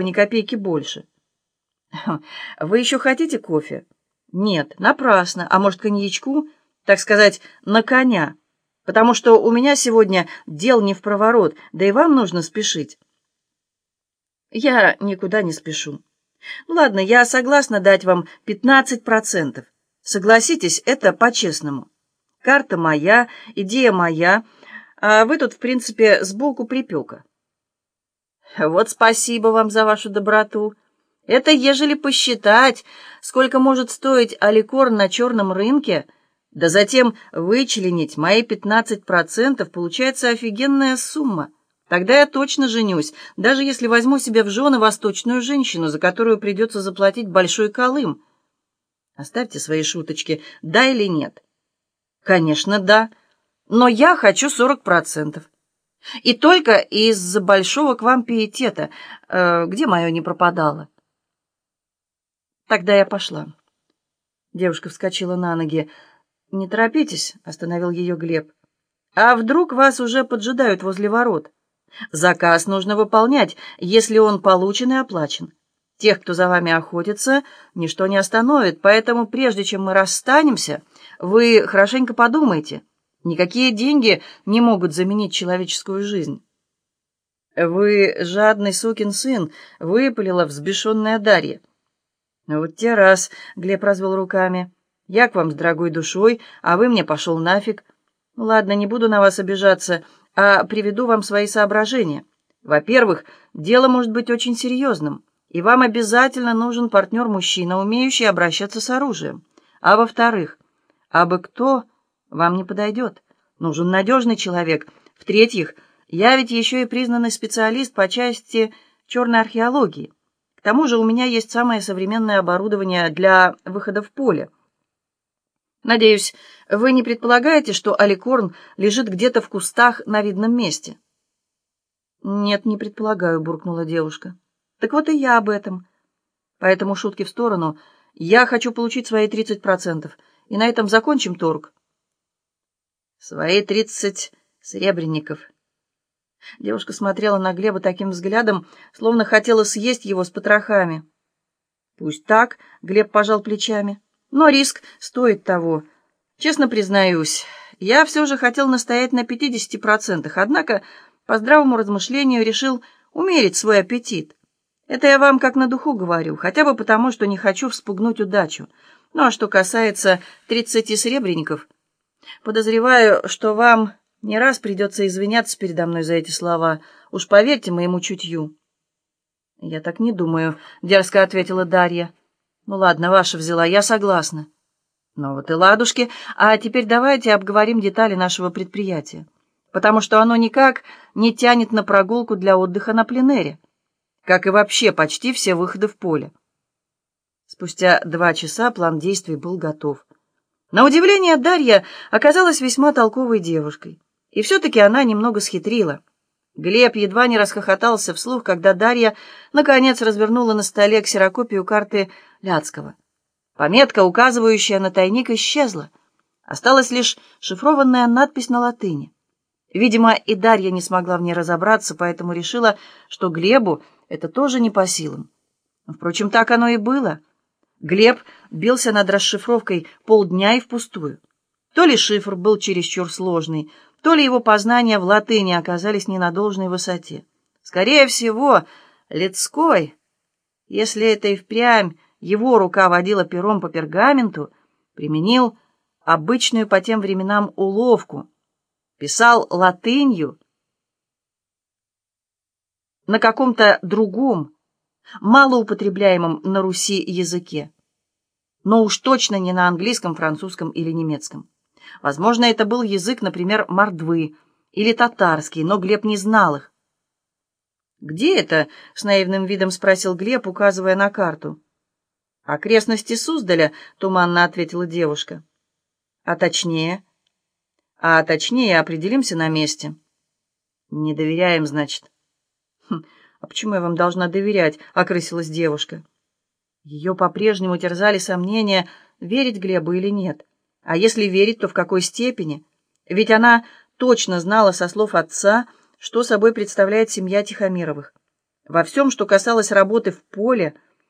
ни копейки больше. Вы еще хотите кофе? Нет, напрасно. А может, коньячку? Так сказать, на коня. Потому что у меня сегодня дел не в проворот, да и вам нужно спешить. Я никуда не спешу. Ну ладно, я согласна дать вам 15%. Согласитесь, это по-честному. Карта моя, идея моя, а вы тут, в принципе, сбоку припека. Вот спасибо вам за вашу доброту. Это ежели посчитать, сколько может стоить аликор на черном рынке, да затем вычленить мои 15%, получается офигенная сумма. Тогда я точно женюсь, даже если возьму себе в жены восточную женщину, за которую придется заплатить большой колым. Оставьте свои шуточки, да или нет? Конечно, да, но я хочу 40%. И только из-за большого к вам пиетета, э, где мое не пропадало. Тогда я пошла. Девушка вскочила на ноги. «Не торопитесь», — остановил ее Глеб. «А вдруг вас уже поджидают возле ворот? Заказ нужно выполнять, если он получен и оплачен. Тех, кто за вами охотится, ничто не остановит, поэтому прежде чем мы расстанемся, вы хорошенько подумайте». Никакие деньги не могут заменить человеческую жизнь. «Вы жадный сукин сын», — выпалила взбешенная Дарья. «Вот те раз», — Глеб развел руками. «Я к вам с дорогой душой, а вы мне пошел нафиг. Ладно, не буду на вас обижаться, а приведу вам свои соображения. Во-первых, дело может быть очень серьезным, и вам обязательно нужен партнер-мужчина, умеющий обращаться с оружием. А во-вторых, абы кто вам не подойдет. Нужен надежный человек. В-третьих, я ведь еще и признанный специалист по части черной археологии. К тому же у меня есть самое современное оборудование для выхода в поле. Надеюсь, вы не предполагаете, что аликорн лежит где-то в кустах на видном месте? Нет, не предполагаю, буркнула девушка. Так вот и я об этом. Поэтому шутки в сторону. Я хочу получить свои 30%, и на этом закончим торг. Свои тридцать сребреников. Девушка смотрела на Глеба таким взглядом, словно хотела съесть его с потрохами. Пусть так, Глеб пожал плечами, но риск стоит того. Честно признаюсь, я все же хотел настоять на пятидесяти процентах, однако по здравому размышлению решил умерить свой аппетит. Это я вам как на духу говорю, хотя бы потому, что не хочу вспугнуть удачу. Ну а что касается тридцати сребреников — Подозреваю, что вам не раз придется извиняться передо мной за эти слова. Уж поверьте моему чутью. Я так не думаю, дерзко ответила Дарья. Ну ладно, ваша взяла, я согласна. Ну вот и ладушки. А теперь давайте обговорим детали нашего предприятия, потому что оно никак не тянет на прогулку для отдыха на пленэре, как и вообще почти все выходы в поле. Спустя два часа план действий был готов. На удивление, Дарья оказалась весьма толковой девушкой. И все-таки она немного схитрила. Глеб едва не расхохотался вслух, когда Дарья наконец развернула на столе ксерокопию карты Ляцкого. Пометка, указывающая на тайник, исчезла. Осталась лишь шифрованная надпись на латыни. Видимо, и Дарья не смогла в ней разобраться, поэтому решила, что Глебу это тоже не по силам. Впрочем, так оно и было — Глеб бился над расшифровкой полдня и впустую. То ли шифр был чересчур сложный, то ли его познания в латыни оказались не на должной высоте. Скорее всего, Лицкой, если это и впрямь его рука водила пером по пергаменту, применил обычную по тем временам уловку, писал латынью на каком-то другом, малоупотребляемом на Руси языке, но уж точно не на английском, французском или немецком. Возможно, это был язык, например, мордвы или татарский, но Глеб не знал их. «Где это?» — с наивным видом спросил Глеб, указывая на карту. «Окрестности Суздаля», — туманно ответила девушка. «А точнее?» «А точнее определимся на месте». «Не доверяем, значит». Хм. «А почему я вам должна доверять?» — окрысилась девушка. Ее по-прежнему терзали сомнения, верить Глебу или нет. А если верить, то в какой степени? Ведь она точно знала со слов отца, что собой представляет семья Тихомировых. Во всем, что касалось работы в поле,